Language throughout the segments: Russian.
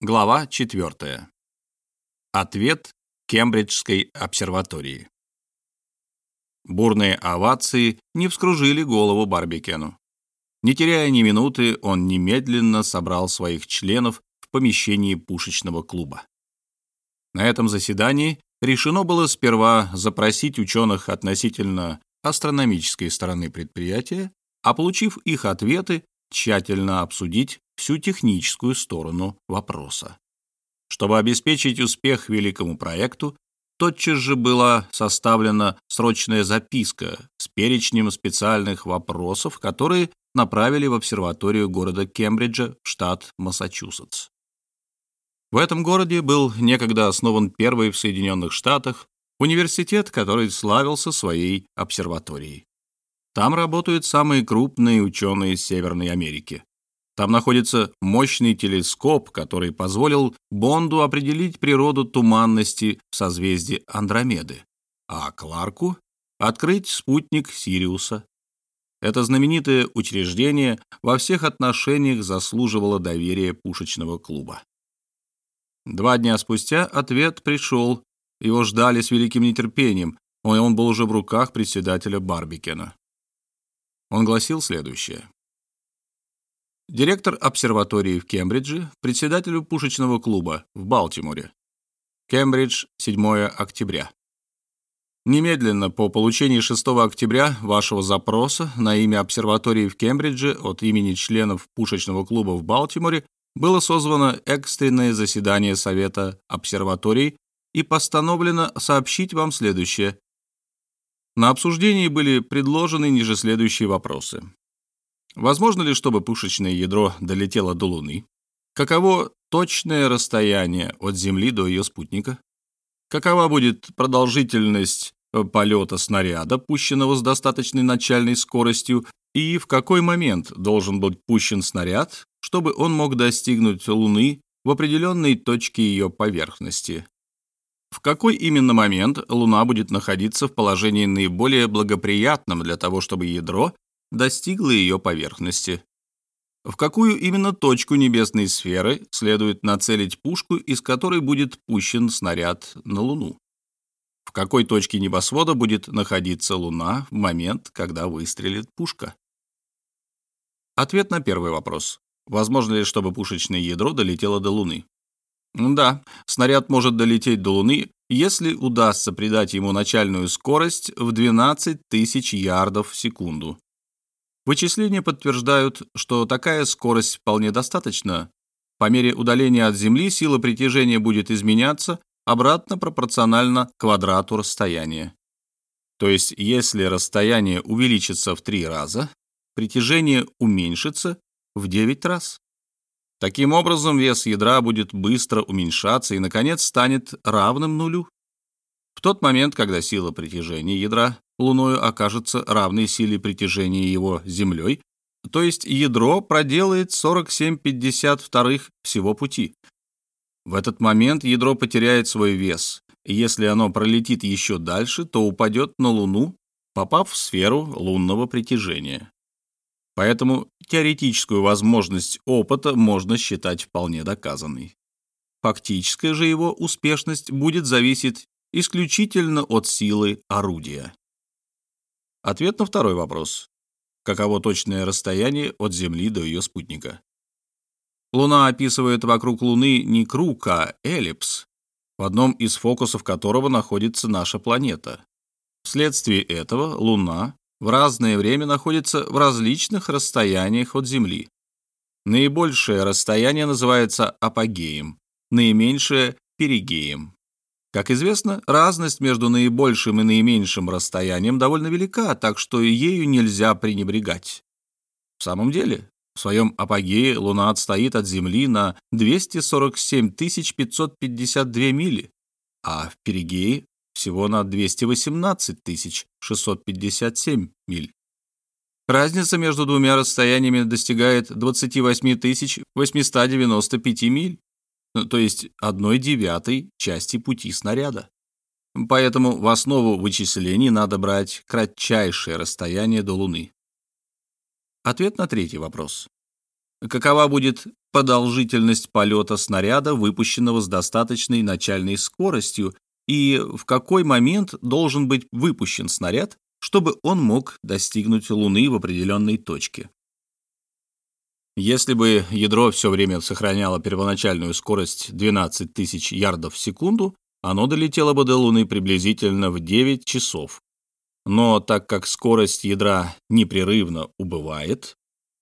Глава 4. Ответ Кембриджской обсерватории. Бурные овации не вскружили голову Барбикену. Не теряя ни минуты, он немедленно собрал своих членов в помещении пушечного клуба. На этом заседании решено было сперва запросить ученых относительно астрономической стороны предприятия, а получив их ответы, тщательно обсудить всю техническую сторону вопроса. Чтобы обеспечить успех великому проекту, тотчас же была составлена срочная записка с перечнем специальных вопросов, которые направили в обсерваторию города Кембриджа, штат Массачусетс. В этом городе был некогда основан первый в Соединенных Штатах университет, который славился своей обсерваторией. Там работают самые крупные ученые Северной Америки. Там находится мощный телескоп, который позволил Бонду определить природу туманности в созвездии Андромеды, а Кларку — открыть спутник Сириуса. Это знаменитое учреждение во всех отношениях заслуживало доверия пушечного клуба. Два дня спустя ответ пришел. Его ждали с великим нетерпением, и он был уже в руках председателя Барбикена. Он гласил следующее. Директор обсерватории в Кембридже, председателю пушечного клуба в Балтиморе. Кембридж, 7 октября. Немедленно по получении 6 октября вашего запроса на имя обсерватории в Кембридже от имени членов пушечного клуба в Балтиморе было созвано экстренное заседание Совета обсерваторий и постановлено сообщить вам следующее. На обсуждении были предложены ниже следующие вопросы. Возможно ли, чтобы пушечное ядро долетело до Луны? Каково точное расстояние от Земли до ее спутника? Какова будет продолжительность э, полета снаряда, пущенного с достаточной начальной скоростью, и в какой момент должен быть пущен снаряд, чтобы он мог достигнуть Луны в определенной точке ее поверхности? В какой именно момент Луна будет находиться в положении наиболее благоприятном для того, чтобы ядро достигла ее поверхности. В какую именно точку небесной сферы следует нацелить пушку, из которой будет пущен снаряд на Луну? В какой точке небосвода будет находиться Луна в момент, когда выстрелит пушка? Ответ на первый вопрос. Возможно ли, чтобы пушечное ядро долетело до Луны? Да, снаряд может долететь до Луны, если удастся придать ему начальную скорость в 12 тысяч ярдов в секунду. Вычисления подтверждают, что такая скорость вполне достаточна. По мере удаления от Земли сила притяжения будет изменяться обратно пропорционально квадрату расстояния. То есть, если расстояние увеличится в три раза, притяжение уменьшится в 9 раз. Таким образом, вес ядра будет быстро уменьшаться и, наконец, станет равным нулю. В тот момент, когда сила притяжения ядра Луною окажется равной силе притяжения его Землей, то есть ядро проделает 47,52 всего пути. В этот момент ядро потеряет свой вес, и если оно пролетит еще дальше, то упадет на Луну, попав в сферу лунного притяжения. Поэтому теоретическую возможность опыта можно считать вполне доказанной. Фактическая же его успешность будет зависеть исключительно от силы орудия. Ответ на второй вопрос. Каково точное расстояние от Земли до ее спутника? Луна описывает вокруг Луны не круг, а эллипс, в одном из фокусов которого находится наша планета. Вследствие этого Луна в разное время находится в различных расстояниях от Земли. Наибольшее расстояние называется апогеем, наименьшее – перигеем. Как известно, разность между наибольшим и наименьшим расстоянием довольно велика, так что ею нельзя пренебрегать. В самом деле, в своем апогее Луна отстоит от Земли на 247 552 мили, а в перигее всего на 218 657 миль. Разница между двумя расстояниями достигает 28 895 миль. Ну, то есть одной девятой части пути снаряда. Поэтому в основу вычислений надо брать кратчайшее расстояние до Луны. Ответ на третий вопрос. какова будет продолжительность полета снаряда, выпущенного с достаточной начальной скоростью, и в какой момент должен быть выпущен снаряд, чтобы он мог достигнуть Луны в определенной точке. Если бы ядро все время сохраняло первоначальную скорость 12 тысяч ярдов в секунду, оно долетело бы до Луны приблизительно в 9 часов. Но так как скорость ядра непрерывно убывает,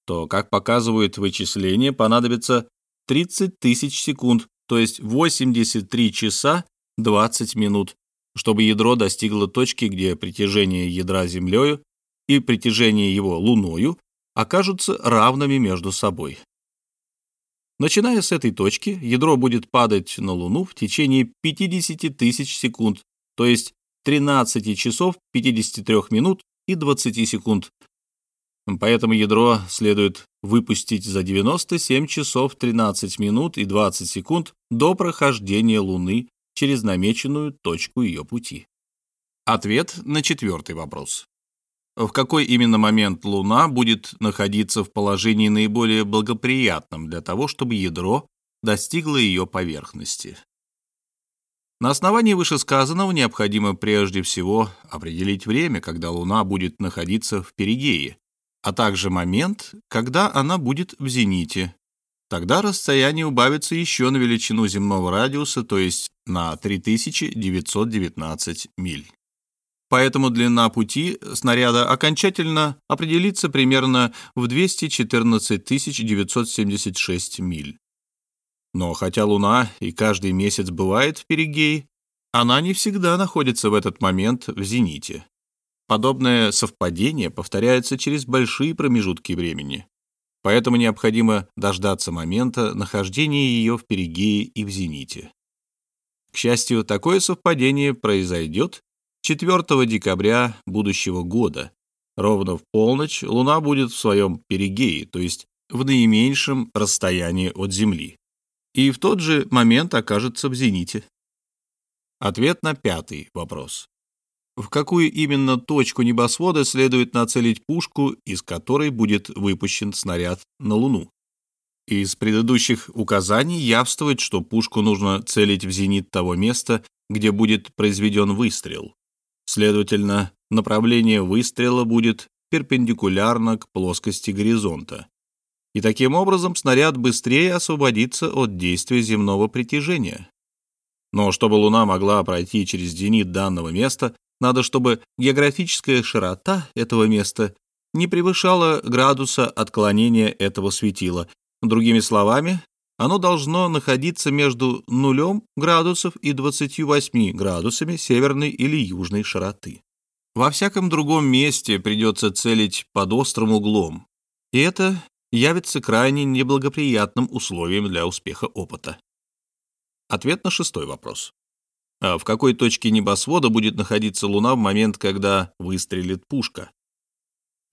то, как показывают вычисления, понадобится 30 тысяч секунд, то есть 83 часа 20 минут, чтобы ядро достигло точки, где притяжение ядра Землею и притяжение его Луною окажутся равными между собой. Начиная с этой точки, ядро будет падать на Луну в течение 50 тысяч секунд, то есть 13 часов 53 минут и 20 секунд. Поэтому ядро следует выпустить за 97 часов 13 минут и 20 секунд до прохождения Луны через намеченную точку ее пути. Ответ на четвертый вопрос в какой именно момент Луна будет находиться в положении наиболее благоприятном для того, чтобы ядро достигло ее поверхности. На основании вышесказанного необходимо прежде всего определить время, когда Луна будет находиться в перигее, а также момент, когда она будет в зените. Тогда расстояние убавится еще на величину земного радиуса, то есть на 3919 миль. Поэтому длина пути снаряда окончательно определится примерно в 214 976 миль. Но хотя Луна и каждый месяц бывает в перигее, она не всегда находится в этот момент в зените. Подобное совпадение повторяется через большие промежутки времени. Поэтому необходимо дождаться момента нахождения ее в перигее и в зените. К счастью, такое совпадение произойдет, 4 декабря будущего года, ровно в полночь, Луна будет в своем перигее, то есть в наименьшем расстоянии от Земли, и в тот же момент окажется в зените. Ответ на пятый вопрос. В какую именно точку небосвода следует нацелить пушку, из которой будет выпущен снаряд на Луну? Из предыдущих указаний явствует, что пушку нужно целить в зенит того места, где будет произведен выстрел. Следовательно, направление выстрела будет перпендикулярно к плоскости горизонта. И таким образом снаряд быстрее освободится от действия земного притяжения. Но чтобы Луна могла пройти через зенит данного места, надо, чтобы географическая широта этого места не превышала градуса отклонения этого светила. Другими словами, оно должно находиться между нулем градусов и 28 градусами северной или южной широты. Во всяком другом месте придется целить под острым углом, и это явится крайне неблагоприятным условием для успеха опыта. Ответ на шестой вопрос. А в какой точке небосвода будет находиться Луна в момент, когда выстрелит пушка?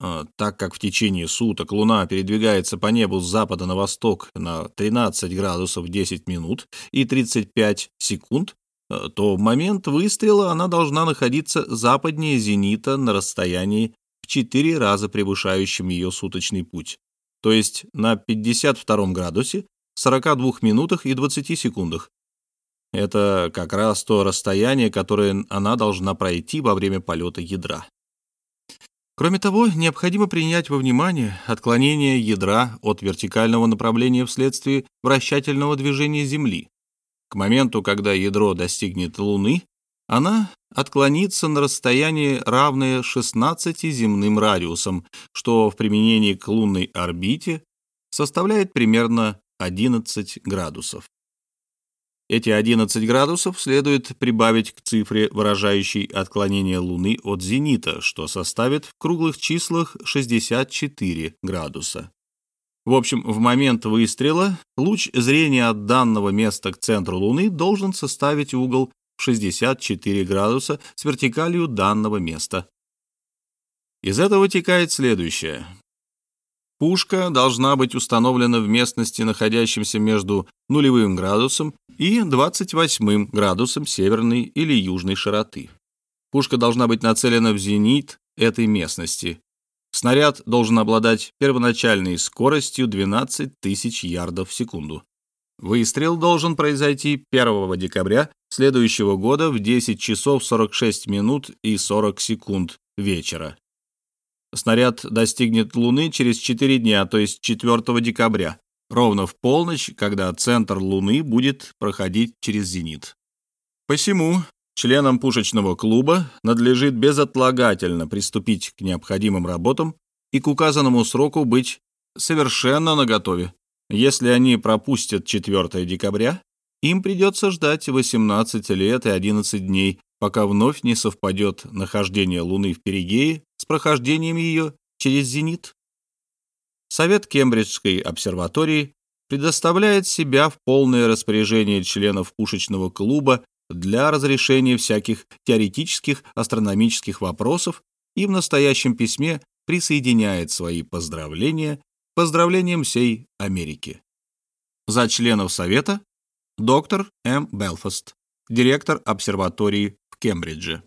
А, так как в течение суток Луна передвигается по небу с запада на восток на 13 градусов 10 минут и 35 секунд, а, то в момент выстрела она должна находиться западнее зенита на расстоянии в 4 раза превышающем ее суточный путь, то есть на 52 градусе, 42 минутах и 20 секундах. Это как раз то расстояние, которое она должна пройти во время полета ядра. Кроме того, необходимо принять во внимание отклонение ядра от вертикального направления вследствие вращательного движения Земли. К моменту, когда ядро достигнет Луны, она отклонится на расстояние, равное 16 земным радиусам, что в применении к лунной орбите составляет примерно 11 градусов. Эти 11 градусов следует прибавить к цифре, выражающей отклонение Луны от зенита, что составит в круглых числах 64 градуса. В общем, в момент выстрела луч зрения от данного места к центру Луны должен составить угол в 64 градуса с вертикалью данного места. Из этого вытекает следующее. Пушка должна быть установлена в местности, находящемся между нулевым градусом и 28 градусом северной или южной широты. Пушка должна быть нацелена в зенит этой местности. Снаряд должен обладать первоначальной скоростью 12 тысяч ярдов в секунду. Выстрел должен произойти 1 декабря следующего года в 10 часов 46 минут и 40 секунд вечера. Снаряд достигнет Луны через 4 дня, то есть 4 декабря, ровно в полночь, когда центр Луны будет проходить через зенит. Посему членам пушечного клуба надлежит безотлагательно приступить к необходимым работам и к указанному сроку быть совершенно наготове. Если они пропустят 4 декабря, им придется ждать 18 лет и 11 дней, пока вновь не совпадет нахождение Луны в перигее с прохождением ее через зенит. Совет Кембриджской обсерватории предоставляет себя в полное распоряжение членов пушечного клуба для разрешения всяких теоретических астрономических вопросов и в настоящем письме присоединяет свои поздравления поздравлениям всей Америки. За членов Совета доктор М. Белфаст, директор обсерватории в Кембридже.